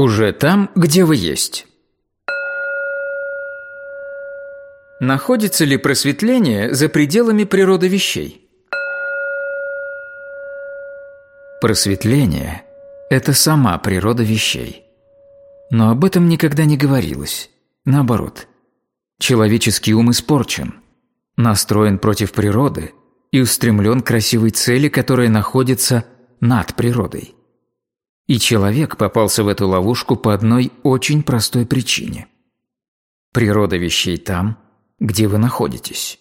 Уже там, где вы есть. Находится ли просветление за пределами природы вещей? Просветление – это сама природа вещей. Но об этом никогда не говорилось. Наоборот, человеческий ум испорчен, настроен против природы и устремлен к красивой цели, которая находится над природой. И человек попался в эту ловушку по одной очень простой причине. Природа вещей там, где вы находитесь.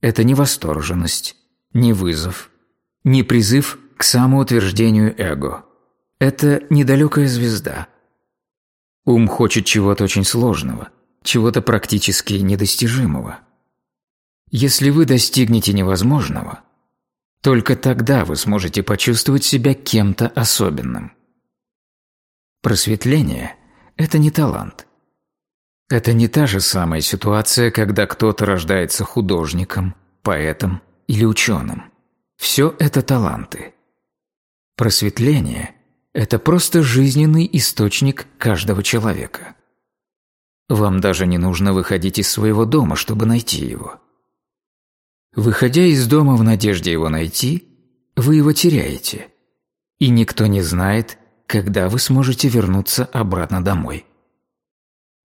Это не восторженность, не вызов, не призыв к самоутверждению эго. Это недалекая звезда. Ум хочет чего-то очень сложного, чего-то практически недостижимого. Если вы достигнете невозможного, только тогда вы сможете почувствовать себя кем-то особенным. Просветление – это не талант. Это не та же самая ситуация, когда кто-то рождается художником, поэтом или ученым. Все это таланты. Просветление – это просто жизненный источник каждого человека. Вам даже не нужно выходить из своего дома, чтобы найти его. Выходя из дома в надежде его найти, вы его теряете, и никто не знает, когда вы сможете вернуться обратно домой.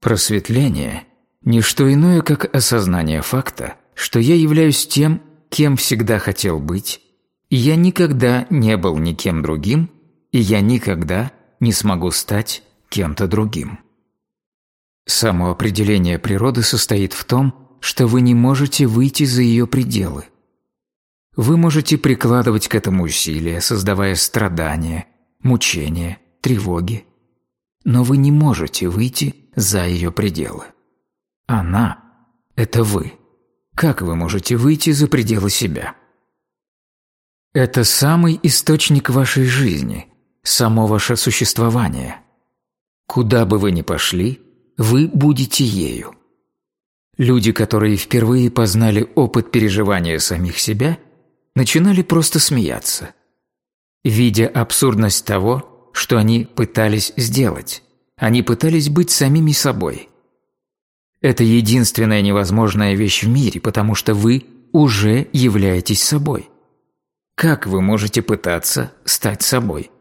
Просветление – не что иное, как осознание факта, что я являюсь тем, кем всегда хотел быть, и я никогда не был никем другим, и я никогда не смогу стать кем-то другим. Само определение природы состоит в том, что вы не можете выйти за ее пределы. Вы можете прикладывать к этому усилия, создавая страдания, мучения, тревоги, но вы не можете выйти за ее пределы. Она – это вы. Как вы можете выйти за пределы себя? Это самый источник вашей жизни, само ваше существование. Куда бы вы ни пошли, вы будете ею. Люди, которые впервые познали опыт переживания самих себя, начинали просто смеяться, видя абсурдность того, что они пытались сделать. Они пытались быть самими собой. Это единственная невозможная вещь в мире, потому что вы уже являетесь собой. Как вы можете пытаться стать собой?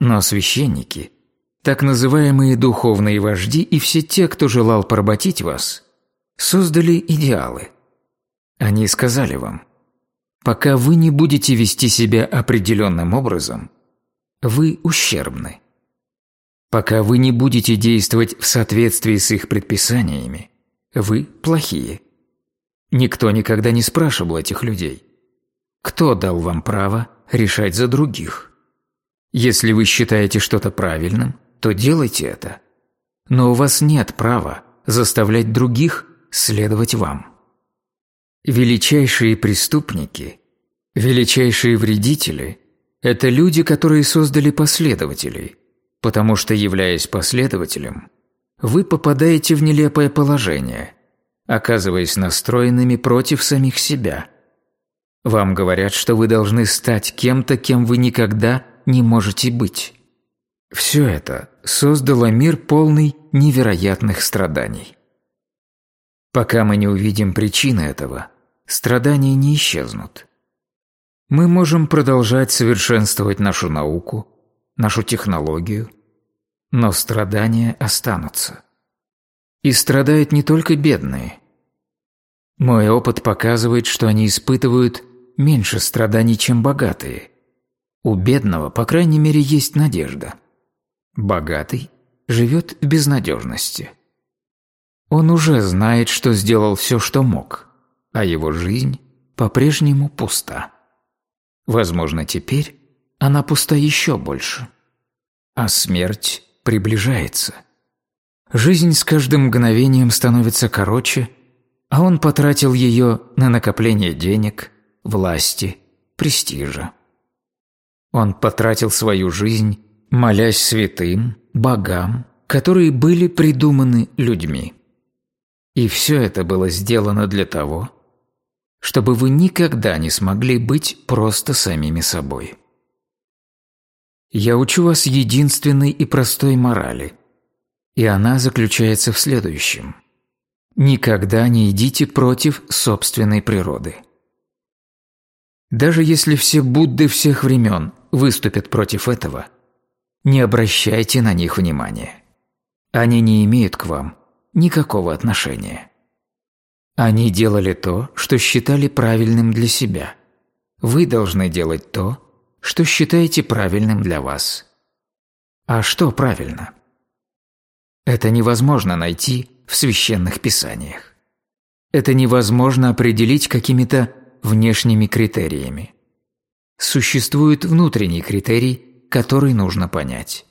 Но священники, так называемые духовные вожди и все те, кто желал поработить вас, создали идеалы. Они сказали вам, пока вы не будете вести себя определенным образом, вы ущербны. Пока вы не будете действовать в соответствии с их предписаниями, вы плохие. Никто никогда не спрашивал этих людей – кто дал вам право решать за других? Если вы считаете что-то правильным, то делайте это. Но у вас нет права заставлять других следовать вам. Величайшие преступники, величайшие вредители – это люди, которые создали последователей, потому что, являясь последователем, вы попадаете в нелепое положение, оказываясь настроенными против самих себя – вам говорят, что вы должны стать кем-то, кем вы никогда не можете быть. Все это создало мир полный невероятных страданий. Пока мы не увидим причины этого, страдания не исчезнут. Мы можем продолжать совершенствовать нашу науку, нашу технологию, но страдания останутся. И страдают не только бедные. Мой опыт показывает, что они испытывают меньше страданий, чем богатые. У бедного, по крайней мере, есть надежда. Богатый живет в безнадежности. Он уже знает, что сделал все, что мог, а его жизнь по-прежнему пуста. Возможно, теперь она пуста еще больше. А смерть приближается. Жизнь с каждым мгновением становится короче, а он потратил ее на накопление денег, власти, престижа. Он потратил свою жизнь, молясь святым, богам, которые были придуманы людьми. И все это было сделано для того, чтобы вы никогда не смогли быть просто самими собой. Я учу вас единственной и простой морали, и она заключается в следующем. Никогда не идите против собственной природы. Даже если все Будды всех времен выступят против этого, не обращайте на них внимания. Они не имеют к вам никакого отношения. Они делали то, что считали правильным для себя. Вы должны делать то, что считаете правильным для вас. А что правильно? Это невозможно найти в священных писаниях. Это невозможно определить какими-то внешними критериями. Существует внутренний критерий, который нужно понять.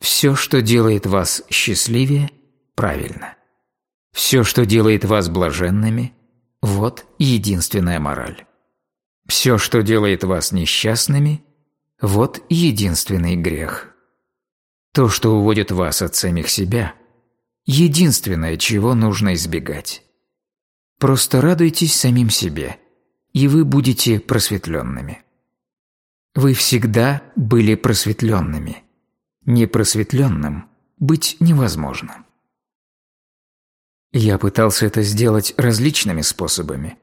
Все, что делает вас счастливее, правильно. Все, что делает вас блаженными, вот единственная мораль. Все, что делает вас несчастными, вот единственный грех. То, что уводит вас от самих себя, единственное, чего нужно избегать. Просто радуйтесь самим себе, и вы будете просветленными. Вы всегда были просветленными. Непросветленным быть невозможно. Я пытался это сделать различными способами,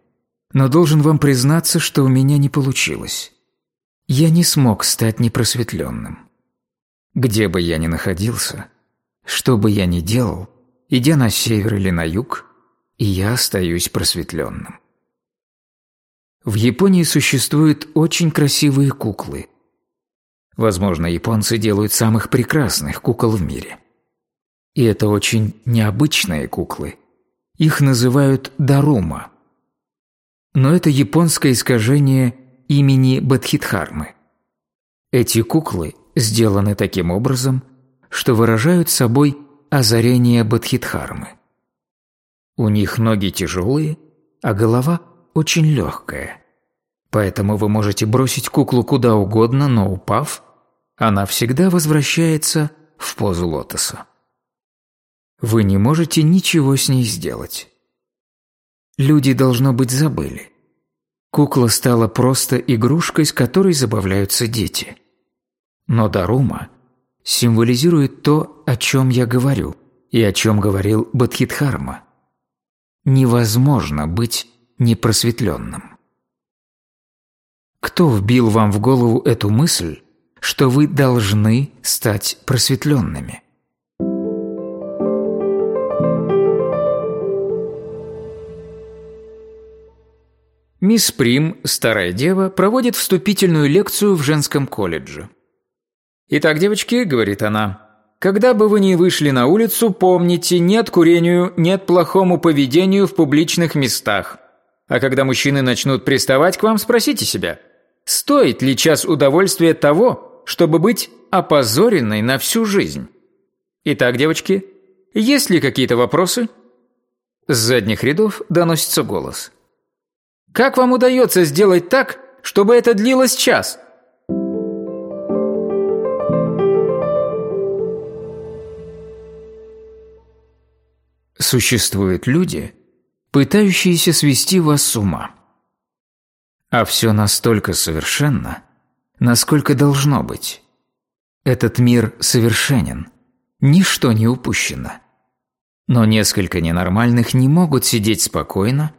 но должен вам признаться, что у меня не получилось. Я не смог стать непросветленным. Где бы я ни находился, что бы я ни делал, идя на север или на юг, и я остаюсь просветленным. В Японии существуют очень красивые куклы. Возможно, японцы делают самых прекрасных кукол в мире. И это очень необычные куклы. Их называют дарума. Но это японское искажение имени Бадхидхармы. Эти куклы сделаны таким образом, что выражают собой озарение Бадхидхармы. У них ноги тяжелые, а голова очень легкая. Поэтому вы можете бросить куклу куда угодно, но упав, она всегда возвращается в позу лотоса. Вы не можете ничего с ней сделать. Люди, должно быть, забыли. Кукла стала просто игрушкой, с которой забавляются дети. Но Дарума символизирует то, о чем я говорю, и о чем говорил Бадхидхарма. Невозможно быть непросветленным. Кто вбил вам в голову эту мысль, что вы должны стать просветленными? Мисс Прим, старая дева, проводит вступительную лекцию в женском колледже. «Итак, девочки», — говорит она, — «когда бы вы ни вышли на улицу, помните, нет курению, нет плохому поведению в публичных местах. А когда мужчины начнут приставать к вам, спросите себя, стоит ли час удовольствия того, чтобы быть опозоренной на всю жизнь? Итак, девочки, есть ли какие-то вопросы?» С задних рядов доносится голос. Как вам удается сделать так, чтобы это длилось час? Существуют люди, пытающиеся свести вас с ума. А все настолько совершенно, насколько должно быть. Этот мир совершенен, ничто не упущено. Но несколько ненормальных не могут сидеть спокойно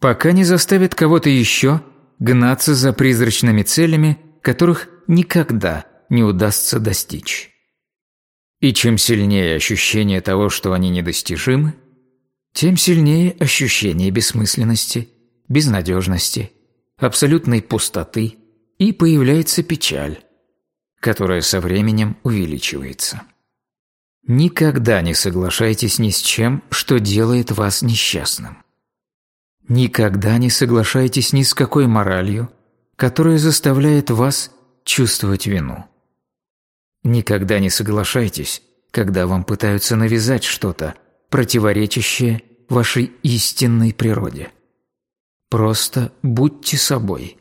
пока не заставит кого-то еще гнаться за призрачными целями, которых никогда не удастся достичь. И чем сильнее ощущение того, что они недостижимы, тем сильнее ощущение бессмысленности, безнадежности, абсолютной пустоты, и появляется печаль, которая со временем увеличивается. Никогда не соглашайтесь ни с чем, что делает вас несчастным. Никогда не соглашайтесь ни с какой моралью, которая заставляет вас чувствовать вину. Никогда не соглашайтесь, когда вам пытаются навязать что-то, противоречащее вашей истинной природе. Просто будьте собой,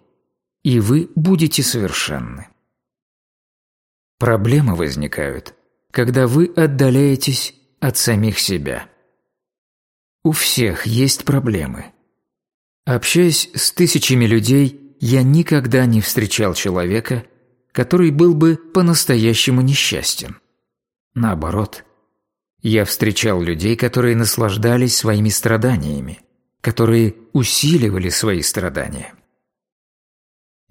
и вы будете совершенны. Проблемы возникают, когда вы отдаляетесь от самих себя. У всех есть проблемы – Общаясь с тысячами людей, я никогда не встречал человека, который был бы по-настоящему несчастен. Наоборот, я встречал людей, которые наслаждались своими страданиями, которые усиливали свои страдания.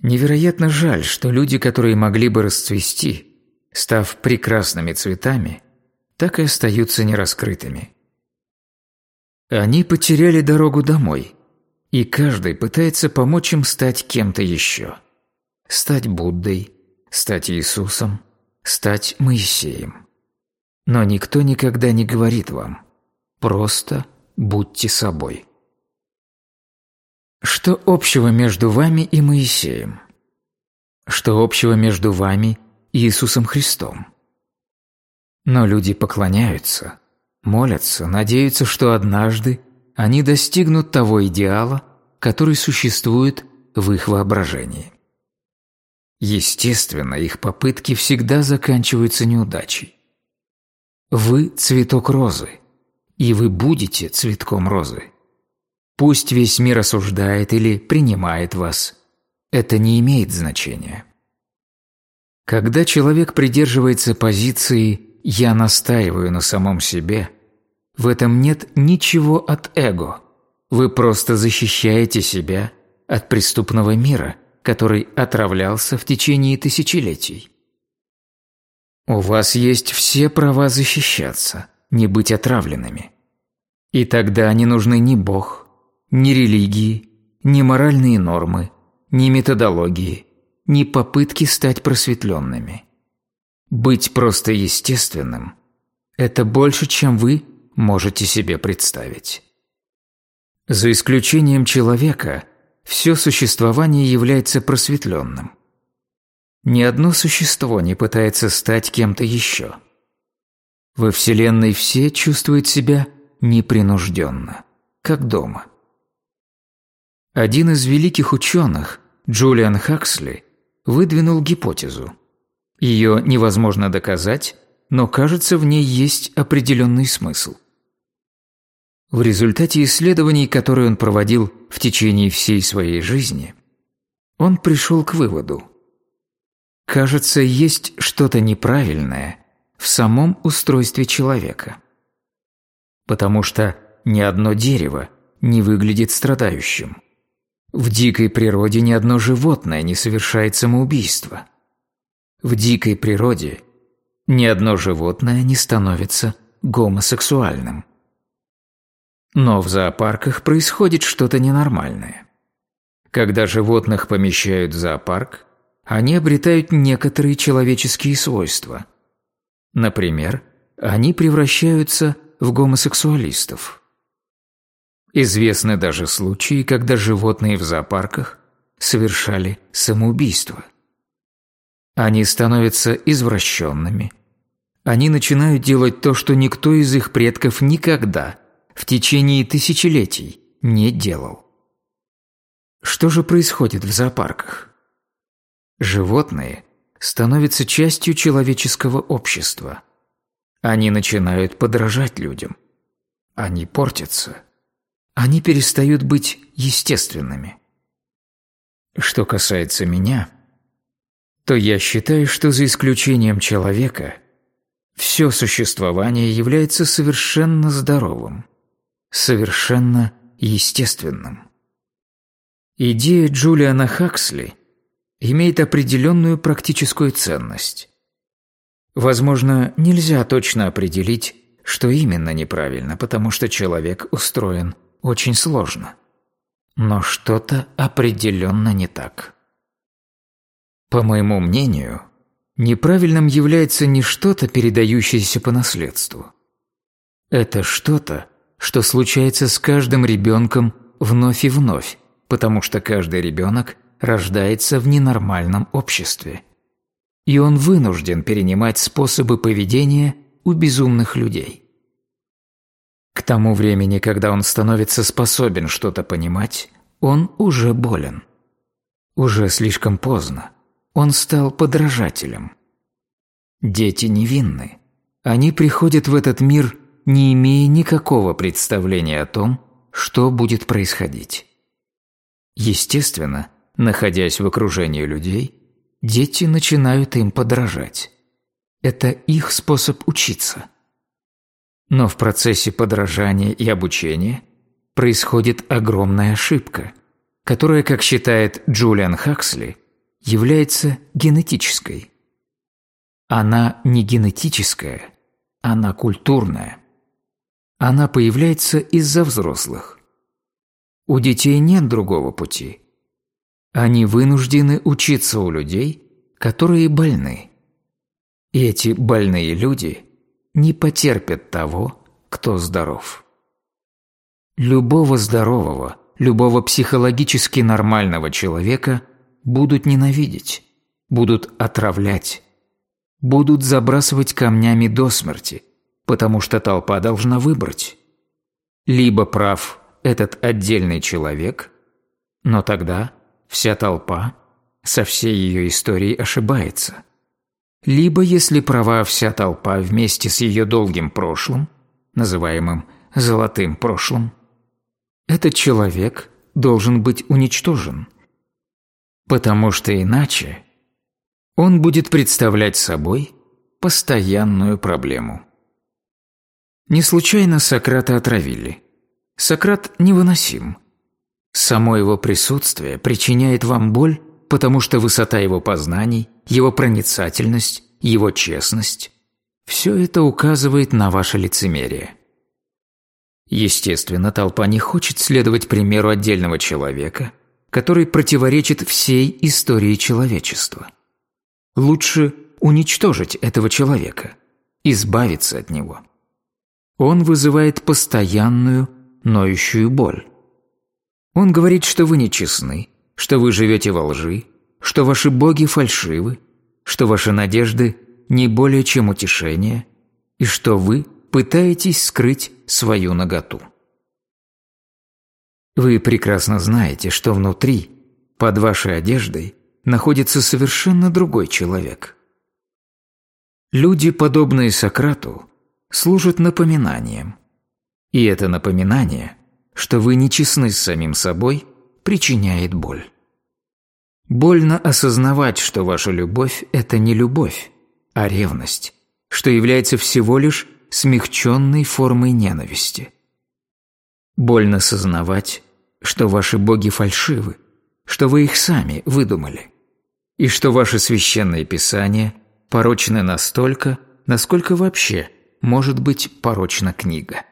Невероятно жаль, что люди, которые могли бы расцвести, став прекрасными цветами, так и остаются нераскрытыми. Они потеряли дорогу домой, и каждый пытается помочь им стать кем-то еще. Стать Буддой, стать Иисусом, стать Моисеем. Но никто никогда не говорит вам «просто будьте собой». Что общего между вами и Моисеем? Что общего между вами и Иисусом Христом? Но люди поклоняются, молятся, надеются, что однажды они достигнут того идеала, который существует в их воображении. Естественно, их попытки всегда заканчиваются неудачей. Вы – цветок розы, и вы будете цветком розы. Пусть весь мир осуждает или принимает вас. Это не имеет значения. Когда человек придерживается позиции «я настаиваю на самом себе», в этом нет ничего от эго. Вы просто защищаете себя от преступного мира, который отравлялся в течение тысячелетий. У вас есть все права защищаться, не быть отравленными. И тогда не нужны ни Бог, ни религии, ни моральные нормы, ни методологии, ни попытки стать просветленными. Быть просто естественным – это больше, чем вы можете себе представить. За исключением человека, все существование является просветленным. Ни одно существо не пытается стать кем-то еще. Во Вселенной все чувствуют себя непринужденно, как дома – один из великих ученых, Джулиан Хаксли, выдвинул гипотезу. Ее невозможно доказать, но кажется, в ней есть определенный смысл. В результате исследований, которые он проводил в течение всей своей жизни, он пришел к выводу. Кажется, есть что-то неправильное в самом устройстве человека. Потому что ни одно дерево не выглядит страдающим. В дикой природе ни одно животное не совершает самоубийство. В дикой природе ни одно животное не становится гомосексуальным. Но в зоопарках происходит что-то ненормальное. Когда животных помещают в зоопарк, они обретают некоторые человеческие свойства. Например, они превращаются в гомосексуалистов. Известны даже случаи, когда животные в зоопарках совершали самоубийство. Они становятся извращенными. Они начинают делать то, что никто из их предков никогда в течение тысячелетий не делал. Что же происходит в зоопарках? Животные становятся частью человеческого общества. Они начинают подражать людям. Они портятся они перестают быть естественными. Что касается меня, то я считаю, что за исключением человека, все существование является совершенно здоровым, совершенно естественным. Идея Джулиана Хаксли имеет определенную практическую ценность. Возможно, нельзя точно определить, что именно неправильно, потому что человек устроен очень сложно. Но что-то определенно не так. По моему мнению, неправильным является не что-то, передающееся по наследству. Это что-то, что случается с каждым ребенком вновь и вновь, потому что каждый ребенок рождается в ненормальном обществе. И он вынужден перенимать способы поведения у безумных людей. К тому времени, когда он становится способен что-то понимать, он уже болен. Уже слишком поздно. Он стал подражателем. Дети невинны. Они приходят в этот мир, не имея никакого представления о том, что будет происходить. Естественно, находясь в окружении людей, дети начинают им подражать. Это их способ учиться. Но в процессе подражания и обучения происходит огромная ошибка, которая, как считает Джулиан Хаксли, является генетической. Она не генетическая, она культурная. Она появляется из-за взрослых. У детей нет другого пути. Они вынуждены учиться у людей, которые больны. И эти больные люди не потерпят того, кто здоров. Любого здорового, любого психологически нормального человека будут ненавидеть, будут отравлять, будут забрасывать камнями до смерти, потому что толпа должна выбрать. Либо прав этот отдельный человек, но тогда вся толпа со всей ее историей ошибается. Либо, если права вся толпа вместе с ее долгим прошлым, называемым «золотым прошлым», этот человек должен быть уничтожен, потому что иначе он будет представлять собой постоянную проблему. Не случайно Сократа отравили. Сократ невыносим. Само его присутствие причиняет вам боль, потому что высота его познаний, его проницательность, его честность – все это указывает на ваше лицемерие. Естественно, толпа не хочет следовать примеру отдельного человека, который противоречит всей истории человечества. Лучше уничтожить этого человека, избавиться от него. Он вызывает постоянную, ноющую боль. Он говорит, что вы нечестны, что вы живете во лжи, что ваши боги фальшивы, что ваши надежды не более чем утешение, и что вы пытаетесь скрыть свою наготу. Вы прекрасно знаете, что внутри, под вашей одеждой, находится совершенно другой человек. Люди, подобные Сократу, служат напоминанием. И это напоминание, что вы нечестны с самим собой, причиняет боль. Больно осознавать, что ваша любовь – это не любовь, а ревность, что является всего лишь смягченной формой ненависти. Больно сознавать, что ваши боги фальшивы, что вы их сами выдумали, и что ваши священные писания порочны настолько, насколько вообще может быть порочна книга.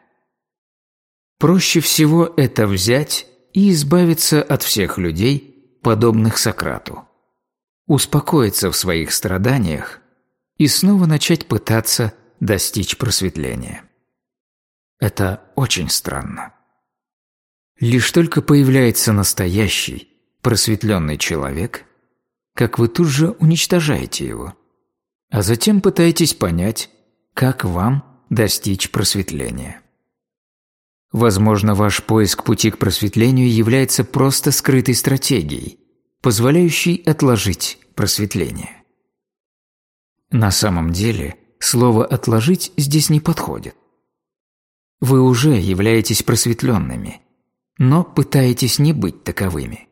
Проще всего это взять и избавиться от всех людей, подобных Сократу. Успокоиться в своих страданиях и снова начать пытаться достичь просветления. Это очень странно. Лишь только появляется настоящий, просветленный человек, как вы тут же уничтожаете его, а затем пытаетесь понять, как вам достичь просветления. Возможно, ваш поиск пути к просветлению является просто скрытой стратегией, позволяющей отложить просветление. На самом деле, слово «отложить» здесь не подходит. Вы уже являетесь просветленными, но пытаетесь не быть таковыми.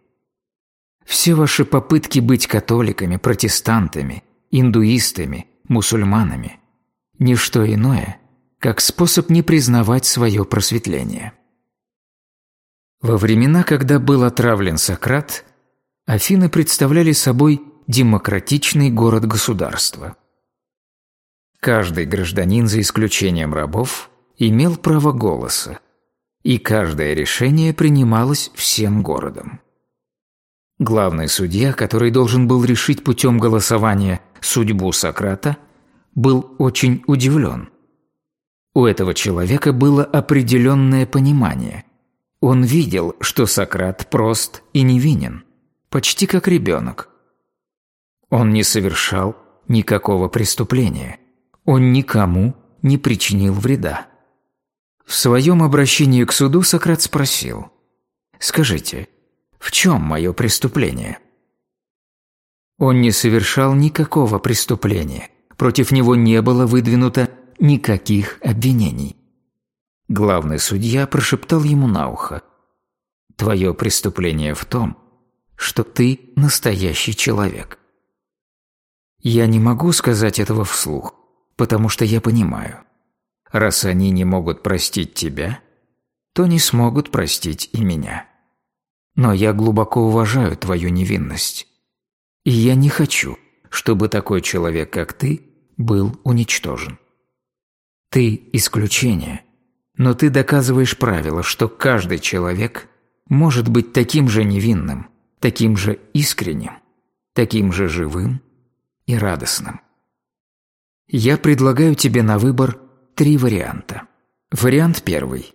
Все ваши попытки быть католиками, протестантами, индуистами, мусульманами – не что иное, как способ не признавать свое просветление. Во времена, когда был отравлен Сократ, Афины представляли собой демократичный город-государство. Каждый гражданин, за исключением рабов, имел право голоса, и каждое решение принималось всем городом. Главный судья, который должен был решить путем голосования судьбу Сократа, был очень удивлен. У этого человека было определенное понимание. Он видел, что Сократ прост и невинен, почти как ребенок. Он не совершал никакого преступления. Он никому не причинил вреда. В своем обращении к суду Сократ спросил, «Скажите, в чем мое преступление?» Он не совершал никакого преступления, против него не было выдвинуто никаких обвинений. Главный судья прошептал ему на ухо, «Твое преступление в том, что ты настоящий человек. Я не могу сказать этого вслух, потому что я понимаю. Раз они не могут простить тебя, то не смогут простить и меня. Но я глубоко уважаю твою невинность. И я не хочу, чтобы такой человек, как ты, был уничтожен. Ты – исключение, но ты доказываешь правило, что каждый человек может быть таким же невинным, таким же искренним, таким же живым и радостным. Я предлагаю тебе на выбор три варианта. Вариант первый.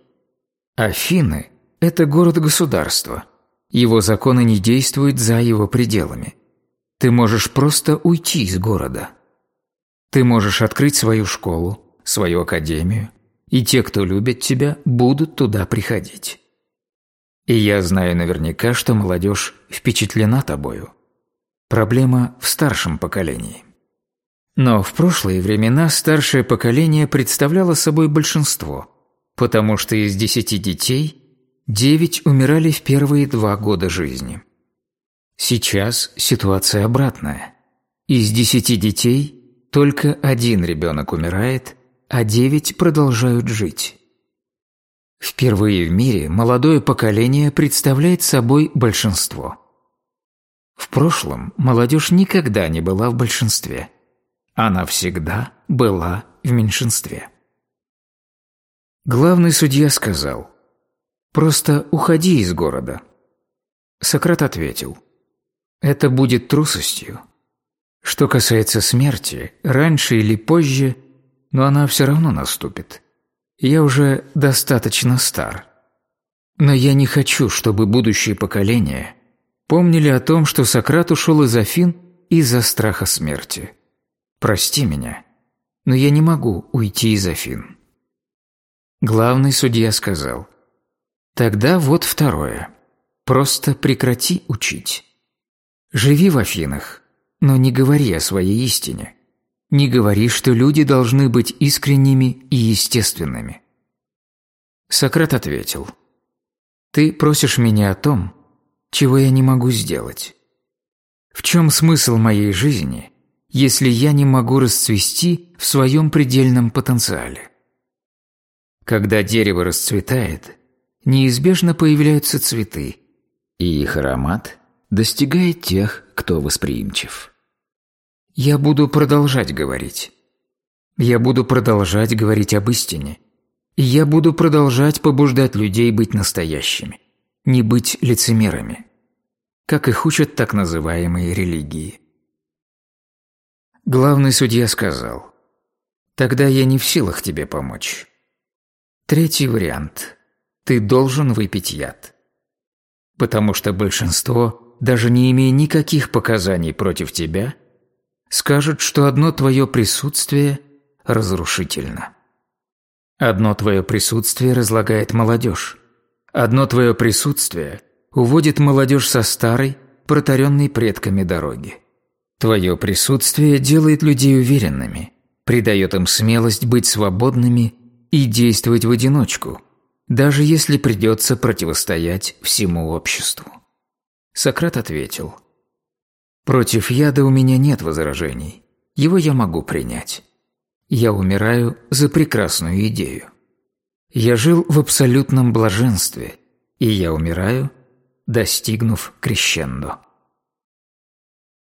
Афины – это город-государство. Его законы не действуют за его пределами. Ты можешь просто уйти из города. Ты можешь открыть свою школу, свою академию, и те, кто любит тебя, будут туда приходить. И я знаю наверняка, что молодежь впечатлена тобою. Проблема в старшем поколении. Но в прошлые времена старшее поколение представляло собой большинство, потому что из десяти детей девять умирали в первые два года жизни. Сейчас ситуация обратная. Из десяти детей только один ребенок умирает, а девять продолжают жить. Впервые в мире молодое поколение представляет собой большинство. В прошлом молодежь никогда не была в большинстве – она всегда была в меньшинстве. Главный судья сказал, «Просто уходи из города». Сократ ответил, «Это будет трусостью. Что касается смерти, раньше или позже, но она все равно наступит. Я уже достаточно стар. Но я не хочу, чтобы будущие поколения помнили о том, что Сократ ушел из Афин из-за страха смерти. Прости меня, но я не могу уйти из Афин. Главный судья сказал, тогда вот второе. Просто прекрати учить. Живи в Афинах, но не говори о своей истине. Не говори, что люди должны быть искренними и естественными. Сократ ответил, «Ты просишь меня о том, чего я не могу сделать. В чем смысл моей жизни, если я не могу расцвести в своем предельном потенциале. Когда дерево расцветает, неизбежно появляются цветы, и их аромат достигает тех, кто восприимчив. Я буду продолжать говорить. Я буду продолжать говорить об истине. И я буду продолжать побуждать людей быть настоящими, не быть лицемерами, как их учат так называемые религии. Главный судья сказал, «Тогда я не в силах тебе помочь. Третий вариант. Ты должен выпить яд. Потому что большинство, даже не имея никаких показаний против тебя, скажут, что одно твое присутствие разрушительно. Одно твое присутствие разлагает молодежь. Одно твое присутствие уводит молодежь со старой, протаренной предками дороги. Твое присутствие делает людей уверенными, придает им смелость быть свободными и действовать в одиночку, даже если придется противостоять всему обществу. Сократ ответил, «Против яда у меня нет возражений, его я могу принять. Я умираю за прекрасную идею. Я жил в абсолютном блаженстве, и я умираю, достигнув крещендо».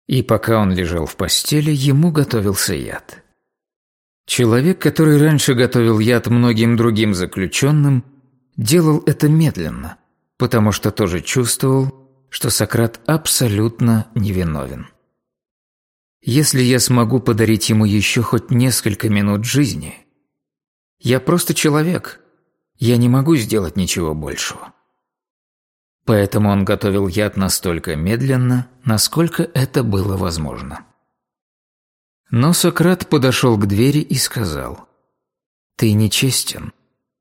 И пока он лежал в постели, ему готовился яд. Человек, который раньше готовил яд многим другим заключенным, делал это медленно, потому что тоже чувствовал, что Сократ абсолютно невиновен. Если я смогу подарить ему еще хоть несколько минут жизни, я просто человек, я не могу сделать ничего большего. Поэтому он готовил яд настолько медленно, насколько это было возможно. Но Сократ подошел к двери и сказал, «Ты нечестен,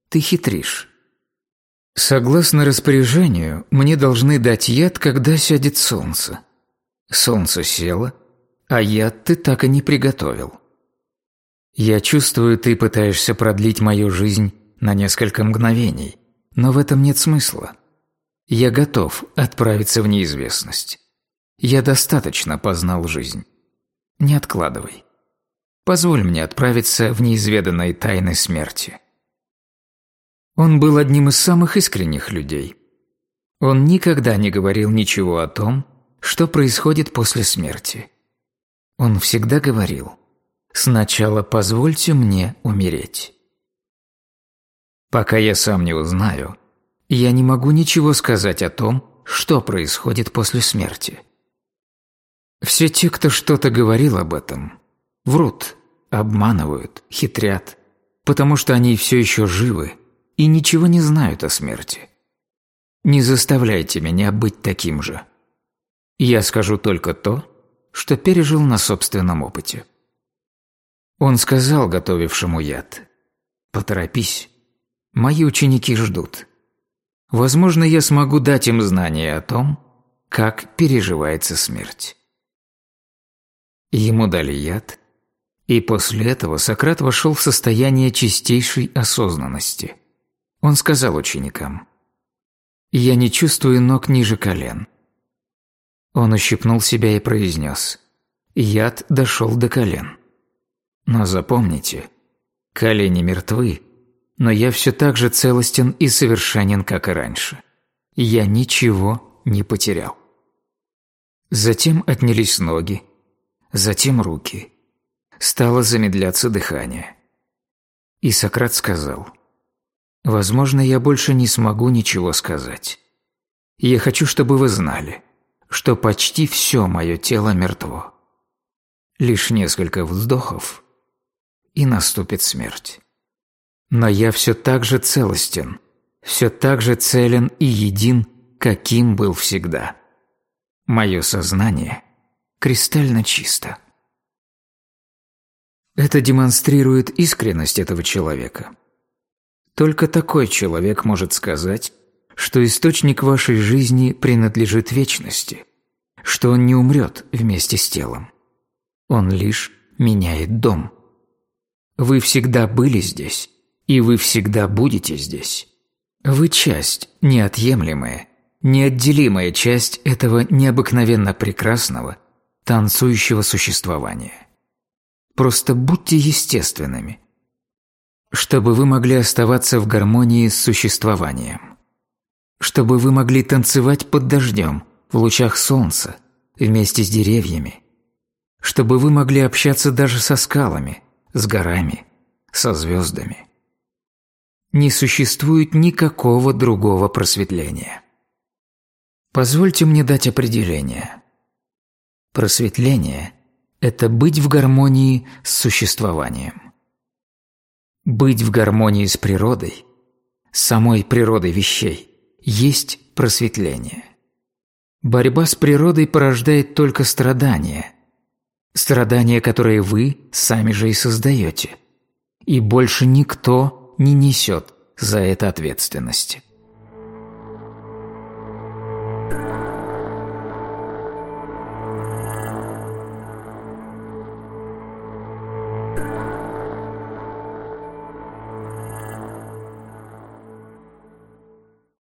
ты хитришь. Согласно распоряжению, мне должны дать яд, когда сядет солнце. Солнце село, а яд ты так и не приготовил. Я чувствую, ты пытаешься продлить мою жизнь на несколько мгновений, но в этом нет смысла. Я готов отправиться в неизвестность. Я достаточно познал жизнь. Не откладывай. Позволь мне отправиться в неизведанные тайны смерти. Он был одним из самых искренних людей. Он никогда не говорил ничего о том, что происходит после смерти. Он всегда говорил «Сначала позвольте мне умереть». Пока я сам не узнаю, я не могу ничего сказать о том, что происходит после смерти. Все те, кто что-то говорил об этом, врут, обманывают, хитрят, потому что они все еще живы и ничего не знают о смерти. Не заставляйте меня быть таким же. Я скажу только то, что пережил на собственном опыте. Он сказал готовившему яд, «Поторопись, мои ученики ждут. Возможно, я смогу дать им знания о том, как переживается смерть». Ему дали яд, и после этого Сократ вошел в состояние чистейшей осознанности. Он сказал ученикам, «Я не чувствую ног ниже колен». Он ущипнул себя и произнес, «Яд дошел до колен». Но запомните, колени мертвы, но я все так же целостен и совершенен, как и раньше. Я ничего не потерял. Затем отнялись ноги, затем руки. Стало замедляться дыхание. И Сократ сказал, «Возможно, я больше не смогу ничего сказать. Я хочу, чтобы вы знали, что почти все мое тело мертво. Лишь несколько вздохов, и наступит смерть. Но я все так же целостен, все так же целен и един, каким был всегда. Мое сознание кристально чисто. Это демонстрирует искренность этого человека. Только такой человек может сказать, что источник вашей жизни принадлежит вечности, что он не умрет вместе с телом. Он лишь меняет дом. Вы всегда были здесь, и вы всегда будете здесь. Вы часть, неотъемлемая, неотделимая часть этого необыкновенно прекрасного, танцующего существования. Просто будьте естественными, чтобы вы могли оставаться в гармонии с существованием, чтобы вы могли танцевать под дождем, в лучах солнца, вместе с деревьями, чтобы вы могли общаться даже со скалами, с горами, со звездами. Не существует никакого другого просветления. Позвольте мне дать определение. Просветление – это быть в гармонии с существованием. Быть в гармонии с природой, самой природой вещей, есть просветление. Борьба с природой порождает только страдания. Страдания, которые вы сами же и создаете. И больше никто не несет за это ответственности.